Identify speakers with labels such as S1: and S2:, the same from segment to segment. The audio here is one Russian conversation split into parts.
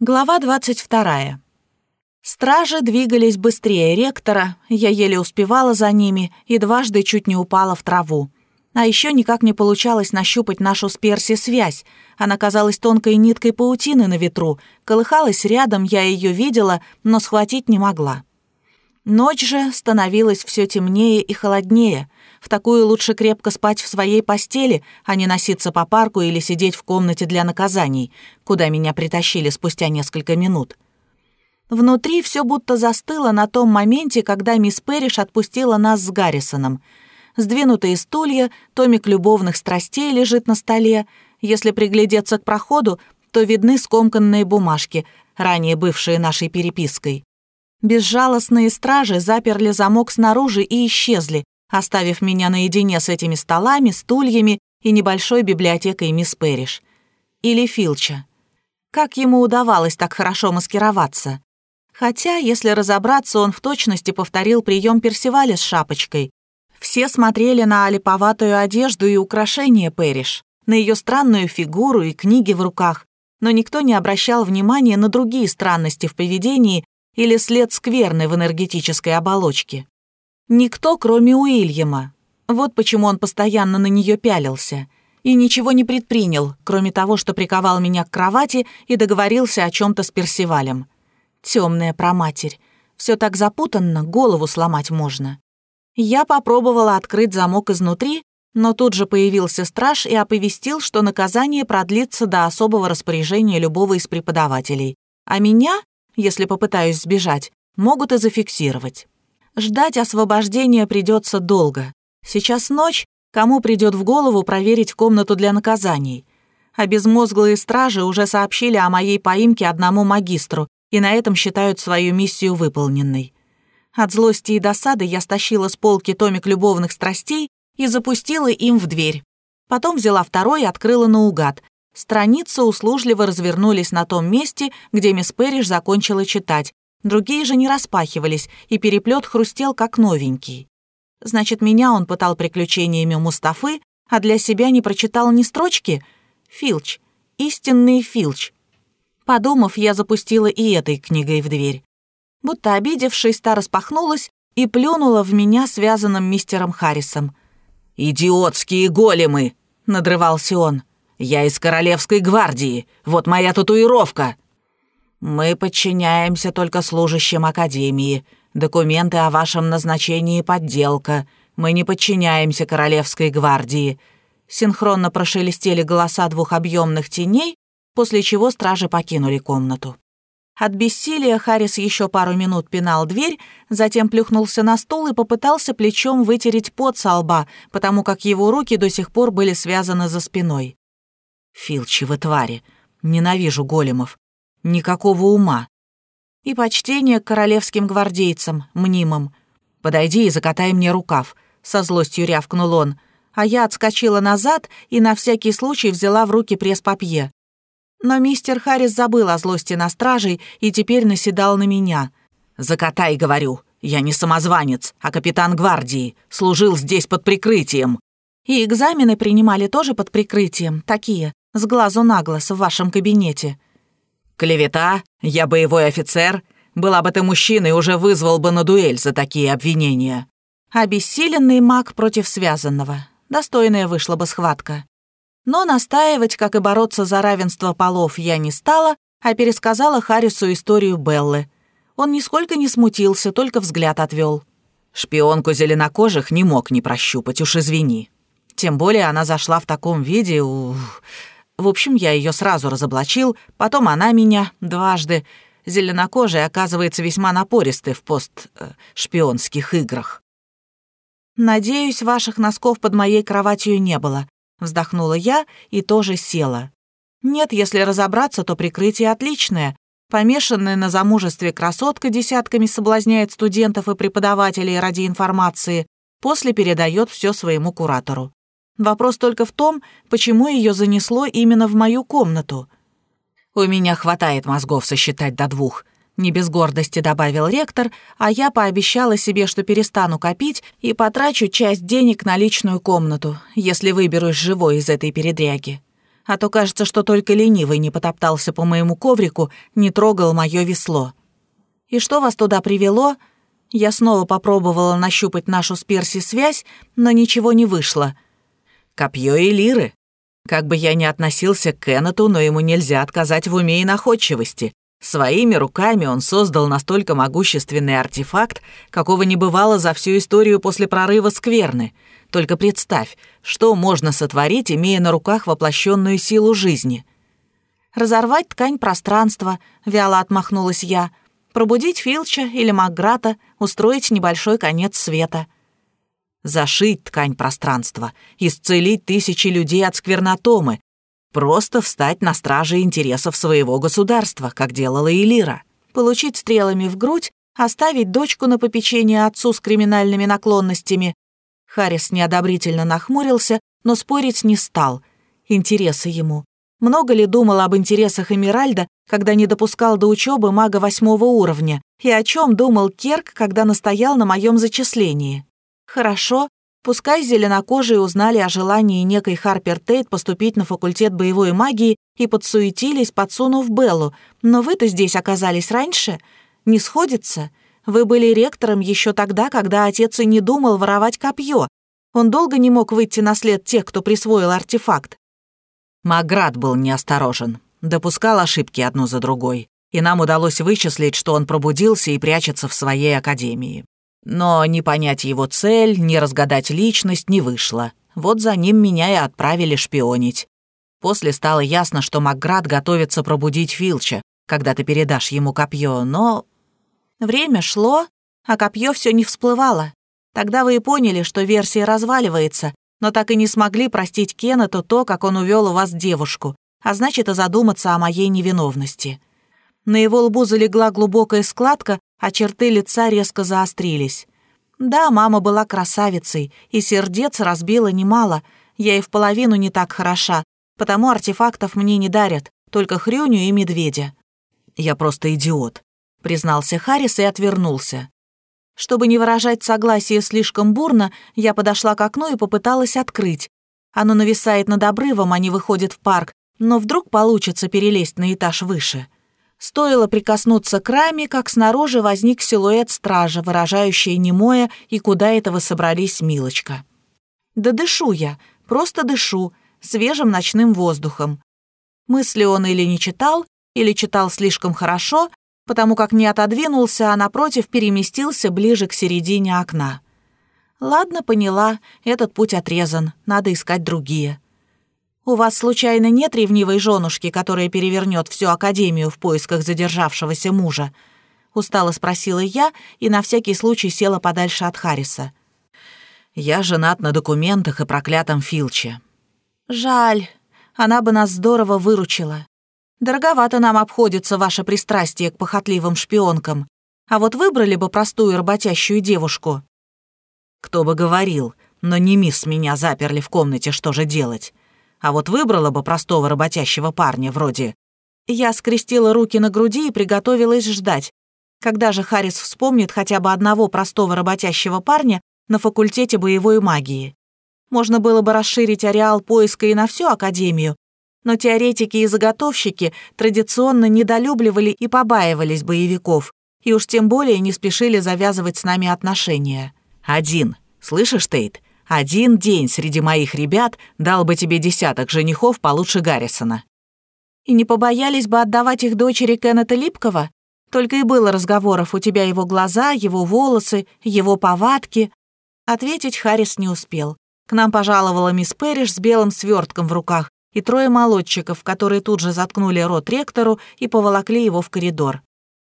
S1: Глава 22. Стражи двигались быстрее ректора, я еле успевала за ними и дважды чуть не упала в траву. А еще никак не получалось нащупать нашу с Перси связь. Она казалась тонкой ниткой паутины на ветру, колыхалась рядом, я ее видела, но схватить не могла. Ночь же становилась все темнее и холоднее. Такую лучше крепко спать в своей постели, а не носиться по парку или сидеть в комнате для наказаний, куда меня притащили спустя несколько минут. Внутри все будто застыло на том моменте, когда мисс Перриш отпустила нас с Гаррисоном. Сдвинутые стулья, томик любовных страстей лежит на столе. Если приглядеться к проходу, то видны скомканные бумажки, ранее бывшие нашей перепиской. Безжалостные стражи заперли замок снаружи и исчезли, оставив меня наедине с этими столами, стульями и небольшой библиотекой мисс Перриш. Или Филча. Как ему удавалось так хорошо маскироваться? Хотя, если разобраться, он в точности повторил прием Персиваля с шапочкой. Все смотрели на олиповатую одежду и украшения Перриш, на ее странную фигуру и книги в руках, но никто не обращал внимания на другие странности в поведении или след скверны в энергетической оболочке. Никто, кроме Уильяма. Вот почему он постоянно на нее пялился. И ничего не предпринял, кроме того, что приковал меня к кровати и договорился о чем то с Персивалем. Темная проматерь. Все так запутанно, голову сломать можно. Я попробовала открыть замок изнутри, но тут же появился страж и оповестил, что наказание продлится до особого распоряжения любого из преподавателей. А меня, если попытаюсь сбежать, могут и зафиксировать. Ждать освобождения придется долго. Сейчас ночь, кому придет в голову проверить комнату для наказаний? А безмозглые стражи уже сообщили о моей поимке одному магистру и на этом считают свою миссию выполненной. От злости и досады я стащила с полки томик любовных страстей и запустила им в дверь. Потом взяла второй и открыла наугад. Страницы услужливо развернулись на том месте, где мисс Перриш закончила читать, Другие же не распахивались, и переплет хрустел как новенький. Значит, меня он пытал приключениями Мустафы, а для себя не прочитал ни строчки? Филч. Истинный Филч. Подумав, я запустила и этой книгой в дверь. Будто обидевшись, та распахнулась и плюнула в меня связанным мистером Харрисом. «Идиотские големы!» — надрывался он. «Я из Королевской гвардии. Вот моя татуировка!» «Мы подчиняемся только служащим Академии. Документы о вашем назначении — подделка. Мы не подчиняемся Королевской гвардии». Синхронно прошелестели голоса двух объемных теней, после чего стражи покинули комнату. От бессилия Харрис еще пару минут пинал дверь, затем плюхнулся на стул и попытался плечом вытереть пот со лба, потому как его руки до сих пор были связаны за спиной. «Филчи вы твари! Ненавижу големов! Никакого ума. И почтение к королевским гвардейцам, мнимым. «Подойди и закатай мне рукав», — со злостью рявкнул он, а я отскочила назад и на всякий случай взяла в руки пресс-папье. Но мистер Харрис забыл о злости на стражей и теперь наседал на меня. «Закатай, говорю. Я не самозванец, а капитан гвардии. Служил здесь под прикрытием». «И экзамены принимали тоже под прикрытием, такие, с глазу на глаз в вашем кабинете», Клевета, я боевой офицер. Была бы ты мужчиной, уже вызвал бы на дуэль за такие обвинения. Обессиленный маг против связанного. Достойная вышла бы схватка. Но настаивать, как и бороться за равенство полов, я не стала, а пересказала Харрису историю Беллы. Он нисколько не смутился, только взгляд отвел. Шпионку зеленокожих не мог не прощупать, уж извини. Тем более она зашла в таком виде, ух, в общем, я ее сразу разоблачил, потом она меня дважды. Зеленокожий оказывается весьма напористый в постшпионских э, играх. «Надеюсь, ваших носков под моей кроватью не было», — вздохнула я и тоже села. «Нет, если разобраться, то прикрытие отличное. Помешанная на замужестве красотка десятками соблазняет студентов и преподавателей ради информации, после передает все своему куратору. Вопрос только в том, почему ее занесло именно в мою комнату. «У меня хватает мозгов сосчитать до двух», — не без гордости добавил ректор, а я пообещала себе, что перестану копить и потрачу часть денег на личную комнату, если выберусь живой из этой передряги. а то кажется, что только ленивый не потоптался по моему коврику, не трогал мое весло. И что вас туда привело? Я снова попробовала нащупать нашу с Перси связь, но ничего не вышло. Копье и лиры. Как бы я ни относился к Кеннету, но ему нельзя отказать в уме и находчивости. Своими руками он создал настолько могущественный артефакт, какого не бывало за всю историю после прорыва скверны. Только представь, что можно сотворить, имея на руках воплощенную силу жизни. «Разорвать ткань пространства», — вяло отмахнулась я, «пробудить Филча или Макграта, устроить небольшой конец света». Зашить ткань пространства, исцелить тысячи людей от сквернотомы, Просто встать на страже интересов своего государства, как делала Элира. Получить стрелами в грудь, оставить дочку на попечение отцу с криминальными наклонностями. Харрис неодобрительно нахмурился, но спорить не стал. Интересы ему. Много ли думал об интересах Эмиральда, когда не допускал до учебы мага восьмого уровня? И о чем думал Керк, когда настоял на моем зачислении? Хорошо, Пускай зеленокожие узнали о желании некой Харпер Тейт поступить на факультет боевой магии и подсуетились, подсунув Беллу, но вы-то здесь оказались раньше. Не сходится? Вы были ректором еще тогда, когда отец и не думал воровать копье. Он долго не мог выйти на след тех, кто присвоил артефакт. Маград был неосторожен, допускал ошибки одну за другой, и нам удалось вычислить, что он пробудился и прячется в своей академии. Но не понять его цель, не разгадать личность не вышло. Вот за ним меня и отправили шпионить. После стало ясно, что Макград готовится пробудить Филча, когда ты передашь ему копье, но... Время шло, а копье все не всплывало. Тогда вы и поняли, что версия разваливается, но так и не смогли простить Кеннету то, как он увел у вас девушку, а значит и задуматься о моей невиновности. На его лбу залегла глубокая складка, а черты лица резко заострились. Да, мама была красавицей, и сердец разбила немало. Я и в половину не так хороша, потому артефактов мне не дарят, только хрюню и медведя. Я просто идиот, признался Харрис и отвернулся. Чтобы не выражать согласие слишком бурно, я подошла к окну и попыталась открыть. Оно нависает над обрывом, а не выходит в парк, но вдруг получится перелезть на этаж выше. Стоило прикоснуться к раме, как снаружи возник силуэт стража, выражающий немое, и куда это вы собрались, милочка. Да дышу я, просто дышу, свежим ночным воздухом. Мысли он или не читал, или читал слишком хорошо, потому как не отодвинулся, а напротив переместился ближе к середине окна. Ладно, поняла, этот путь отрезан, надо искать другие. «У вас, случайно, нет ревнивой женушки, которая перевернет всю Академию в поисках задержавшегося мужа?» Устало спросила я и на всякий случай села подальше от Харриса. «Я женат на документах и проклятом Филче». «Жаль. Она бы нас здорово выручила. Дороговато нам обходится ваше пристрастие к похотливым шпионкам. А вот выбрали бы простую работящую девушку».
S2: «Кто бы говорил, но не мисс меня заперли в комнате, что же делать?» А вот выбрала бы простого работящего парня вроде...
S1: Я скрестила руки на груди и приготовилась ждать. Когда же Харрис вспомнит хотя бы одного простого работящего парня на факультете боевой магии? Можно было бы расширить ареал поиска и на всю Академию, но теоретики и заготовщики традиционно недолюбливали и побаивались боевиков, и уж тем более не спешили завязывать с нами отношения.
S2: «Один. Слышишь, Тейт? Один день среди моих ребят дал бы тебе десяток женихов получше Гаррисона».
S1: «И не побоялись бы отдавать их дочери Кеннета Липкова? Только и было разговоров, у тебя его глаза, его волосы, его повадки». Ответить Харрис не успел. К нам пожаловала мисс Перриш с белым свертком в руках и трое молодчиков, которые тут же заткнули рот ректору и поволокли его в коридор.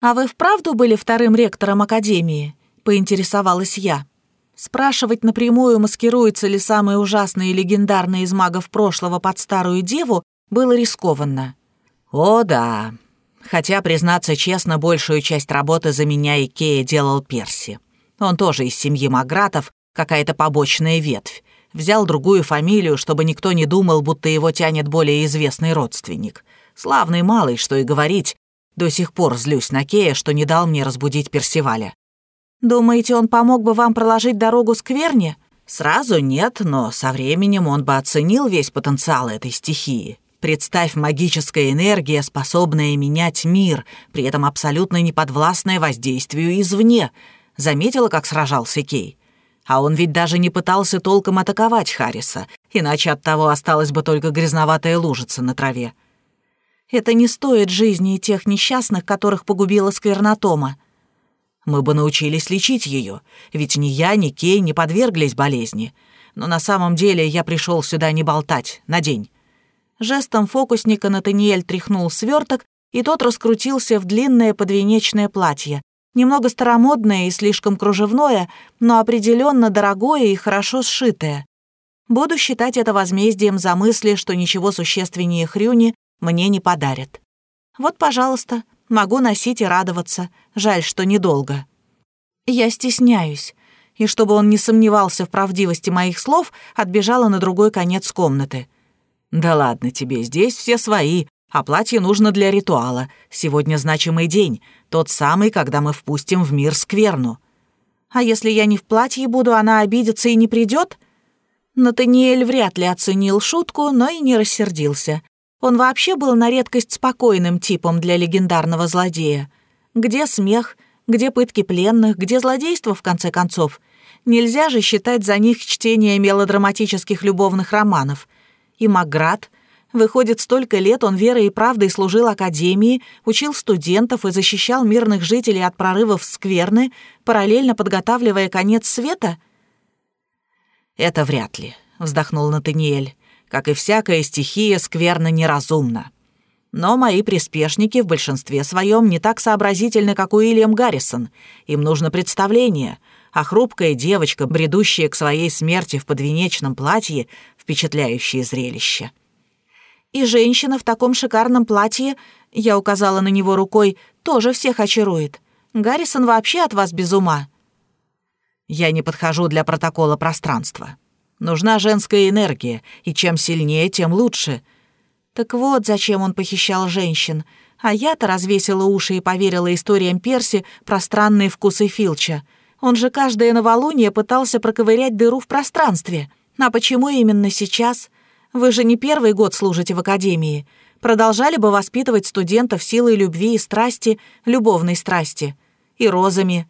S1: «А вы вправду были вторым ректором Академии?» — поинтересовалась я. Спрашивать напрямую, маскируется ли самый ужасный и легендарный из магов прошлого под старую деву, было рискованно.
S2: «О, да. Хотя, признаться честно, большую часть работы за меня и Кея делал Перси. Он тоже из семьи Магратов, какая-то побочная ветвь. Взял другую фамилию, чтобы никто не думал, будто его тянет более известный родственник. Славный малый, что и говорить. До сих пор злюсь на Кея, что не дал мне разбудить Персиваля.
S1: Думаете, он помог бы вам проложить дорогу скверне?
S2: Сразу нет, но со временем он бы оценил весь потенциал этой стихии. Представь, магическая энергия, способная менять мир, при этом абсолютно неподвластная воздействию извне. Заметила, как сражался Кей? А он ведь даже не пытался толком атаковать Харриса, иначе от того осталась бы только грязноватая лужица на траве.
S1: Это не стоит жизни тех несчастных, которых погубила сквернотома.
S2: Мы бы научились лечить ее, ведь ни я, ни Кей не подверглись болезни. Но на самом деле я пришел сюда не болтать, на день.
S1: Жестом фокусника Натаниэль тряхнул сверток, и тот раскрутился в длинное подвенечное платье. Немного старомодное и слишком кружевное, но определенно дорогое и хорошо сшитое. Буду считать это возмездием за мысли, что ничего существеннее хрюни мне не подарят. Вот, пожалуйста, могу носить и радоваться. Жаль, что недолго. Я стесняюсь. И чтобы он не сомневался в правдивости моих слов, отбежала на другой конец комнаты.
S2: «Да ладно тебе, здесь все свои, а платье нужно для ритуала. Сегодня значимый день, тот самый, когда мы впустим в мир скверну».
S1: «А если я не в платье буду, она обидится и не придет? Натаниэль вряд ли оценил шутку, но и не рассердился. Он вообще был на редкость спокойным типом для легендарного злодея. Где смех, где пытки пленных, где злодейство, в конце концов? Нельзя же считать за них чтение мелодраматических любовных романов. И Маград — Выходит, столько лет он верой и правдой служил Академии, учил студентов и защищал мирных жителей от прорывов скверны, параллельно подготавливая конец света?
S2: «Это вряд ли», — вздохнул Натаниэль. «Как и всякая стихия, скверна неразумна. Но мои приспешники в большинстве своем не так сообразительны, как Уильям Гаррисон. Им нужно представление, а хрупкая девочка, бредущая к своей смерти в подвенечном платье, впечатляющее зрелище».
S1: И женщина в таком шикарном платье, я указала на него рукой, тоже всех очарует. Гаррисон вообще от вас без ума.
S2: Я не подхожу для протокола пространства. Нужна женская энергия, и чем сильнее, тем лучше.
S1: Так вот, зачем он похищал женщин. А я-то развесила уши и поверила историям Перси про странные вкусы Филча. Он же каждое новолуние пытался проковырять дыру в пространстве. А почему именно сейчас? — вы же не первый год служите в академии. Продолжали бы воспитывать студентов силой любви и страсти, любовной страсти. И розами».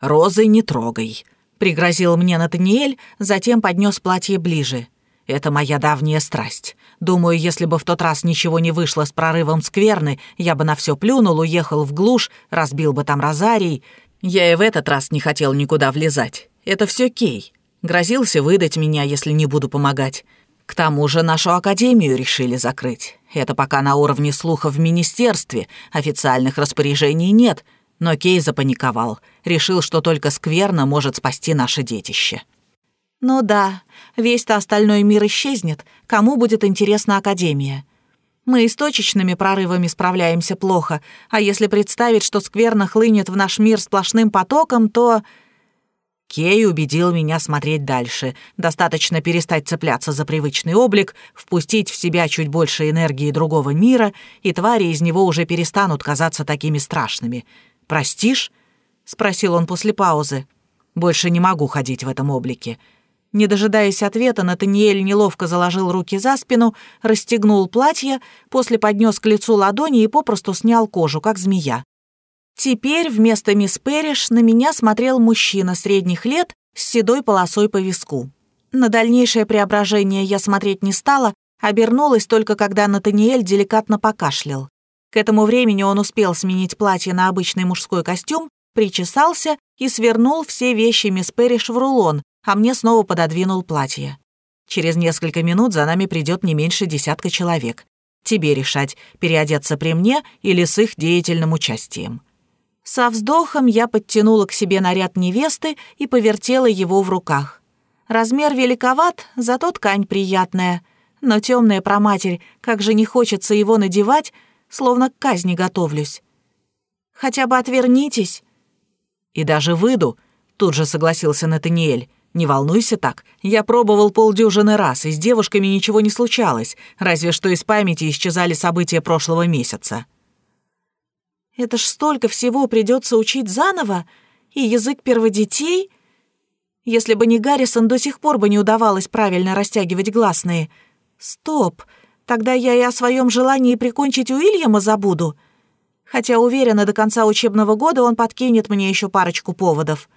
S2: «Розы не трогай», — пригрозил мне Натаниэль, затем поднес платье ближе. «Это моя давняя страсть. Думаю, если бы в тот раз ничего не вышло с прорывом скверны, я бы на все плюнул, уехал в глушь, разбил бы там розарий. Я и в этот раз не хотел никуда влезать. Это все Кей. Грозился выдать меня, если не буду помогать. К тому же нашу академию решили закрыть. Это пока на уровне слухов в министерстве, официальных распоряжений нет, но Кей запаниковал, решил, что только скверно может спасти наше детище.
S1: Ну да, весь-то остальной мир исчезнет, кому будет интересна академия. Мы и с точечными прорывами справляемся плохо, а если представить, что скверно хлынет в наш мир сплошным потоком, то...
S2: Кей убедил меня смотреть дальше. Достаточно перестать цепляться за привычный облик, впустить в себя чуть больше энергии другого мира, и твари из него уже перестанут казаться такими страшными. «Простишь?» — спросил он после паузы. «Больше не могу ходить в этом облике». Не дожидаясь ответа, Натаниэль неловко заложил руки за спину, расстегнул платье, после поднес к лицу ладони и попросту снял кожу, как змея. Теперь вместо мисс Перриш на меня смотрел мужчина средних лет с седой полосой по виску. На дальнейшее преображение я смотреть не стала, обернулась только когда Натаниэль деликатно покашлял. К этому времени он успел сменить платье на обычный мужской костюм, причесался и свернул все вещи мисс Перриш в рулон, а мне снова пододвинул платье. Через несколько минут за нами придет не меньше десятка человек. Тебе решать, переодеться при мне или с их деятельным участием. Со вздохом я подтянула к себе наряд невесты и повертела его в руках. Размер великоват, зато ткань приятная. Но темная проматерь, как же не хочется его надевать, словно к казни готовлюсь. Хотя бы отвернитесь. И даже выйду, тут же согласился Натаниэль. Не волнуйся так. Я пробовал полдюжины раз, и с девушками ничего не случалось, разве что из памяти исчезали события прошлого месяца. Это ж столько всего придется учить заново, и язык перводетей. Если бы не Гаррисон, до сих пор бы не удавалось правильно растягивать гласные. Стоп,
S1: Тогда я и о своем желании прикончить Уильяма забуду. Хотя уверена, до конца учебного года он подкинет мне еще парочку поводов.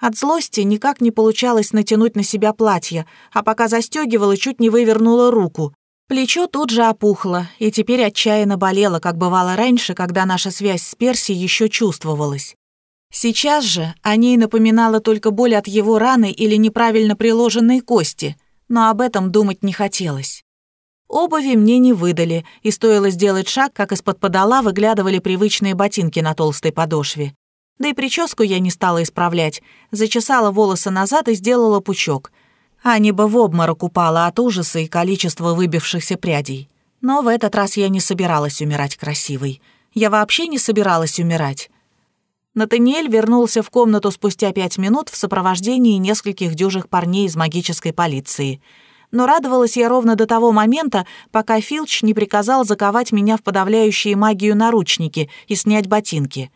S1: От злости никак не получалось натянуть на себя платье, а пока застегивала, чуть не вывернула руку. Плечо тут же опухло, и теперь отчаянно болело, как бывало раньше, когда наша связь с Перси еще чувствовалась. Сейчас же о ней напоминала только боль от его раны или неправильно приложенной кости, но об этом думать не хотелось. Обуви мне не выдали, и стоило сделать шаг, как из-под подола выглядывали привычные ботинки на толстой подошве. Да и прическу я не стала исправлять, зачесала волосы назад и сделала пучок. Аня бы в обморок упала от ужаса и количества выбившихся прядей. Но в этот раз я не собиралась умирать красивой. Я вообще не собиралась умирать. Натаниэль вернулся в комнату спустя пять минут в сопровождении нескольких дюжих парней из магической полиции. Но радовалась я ровно до того момента, пока Филч не приказал заковать меня в подавляющие магию наручники и снять ботинки.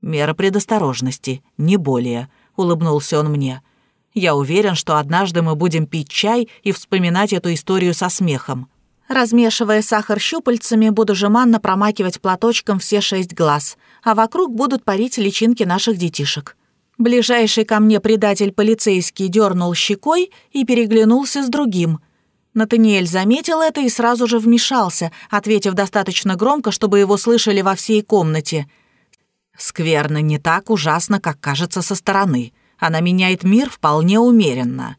S1: «Мера предосторожности, не более», — улыбнулся он мне. «Я уверен, что однажды мы будем пить чай и вспоминать эту историю со смехом». Размешивая сахар щупальцами, буду жеманно промакивать платочком все шесть глаз, а вокруг будут парить личинки наших детишек. Ближайший ко мне предатель полицейский дернул щекой и переглянулся с другим. Натаниэль заметил это и сразу же вмешался, ответив достаточно громко, чтобы его слышали во всей комнате. «Скверно не так ужасно, как кажется со стороны. Она меняет мир вполне умеренно».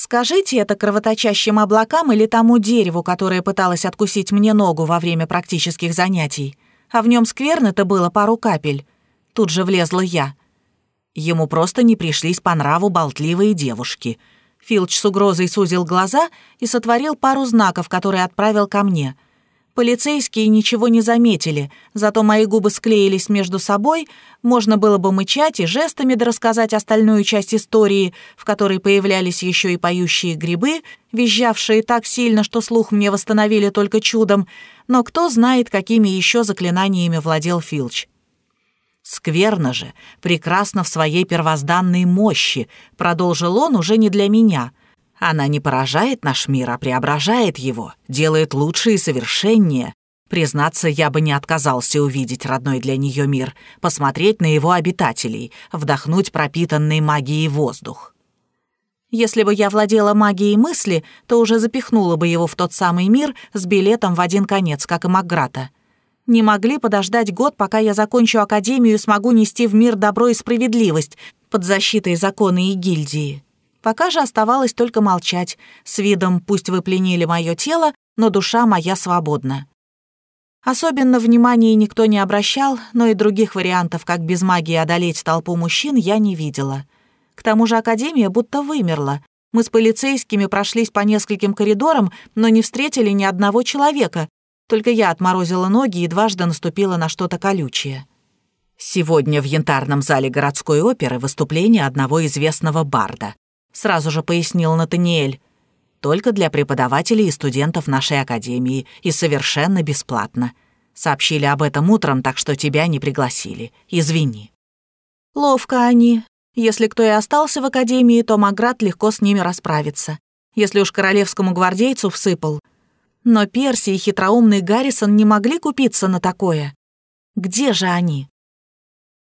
S1: Скажите это кровоточащим облакам или тому дереву, которое пыталось откусить мне ногу во время практических занятий. А в нем скверно-то было пару капель. Тут же влезла я. Ему просто не пришлись по нраву болтливые девушки. Филч с угрозой сузил глаза и сотворил пару знаков, которые отправил ко мне — Полицейские ничего не заметили, зато мои губы склеились между собой, можно было бы мычать и жестами рассказать остальную часть истории, в которой появлялись еще и поющие грибы, визжавшие так сильно, что слух мне восстановили только чудом, но кто знает, какими еще заклинаниями владел Филч. «Скверно же, прекрасно в своей первозданной мощи», — продолжил он уже не для меня — она не поражает наш мир, а преображает его, делает лучше и совершеннее. Признаться, я бы не отказался увидеть родной для нее мир, посмотреть на его обитателей, вдохнуть пропитанный магией воздух. Если бы я владела магией мысли, то уже запихнула бы его в тот самый мир с билетом в один конец, как и Макграта. Не могли подождать год, пока я закончу академию и смогу нести в мир добро и справедливость под защитой закона и гильдии. Пока же оставалось только молчать, с видом «пусть вы пленили мое тело, но душа моя свободна». Особенно внимания никто не обращал, но и других вариантов, как без магии одолеть толпу мужчин, я не видела. К тому же Академия будто вымерла. Мы с полицейскими прошлись по нескольким коридорам, но не встретили ни одного человека. Только я отморозила ноги и дважды наступила на что-то колючее. Сегодня в янтарном зале городской оперы выступление одного известного барда сразу же пояснил Натаниэль. «Только для преподавателей и студентов нашей академии и совершенно бесплатно. Сообщили об этом утром, так что тебя не пригласили. Извини». «Ловко они. Если кто и остался в академии, то Маград легко с ними расправится. Если уж королевскому гвардейцу всыпал. Но Перси и хитроумный Гаррисон не могли купиться на такое. Где же они?»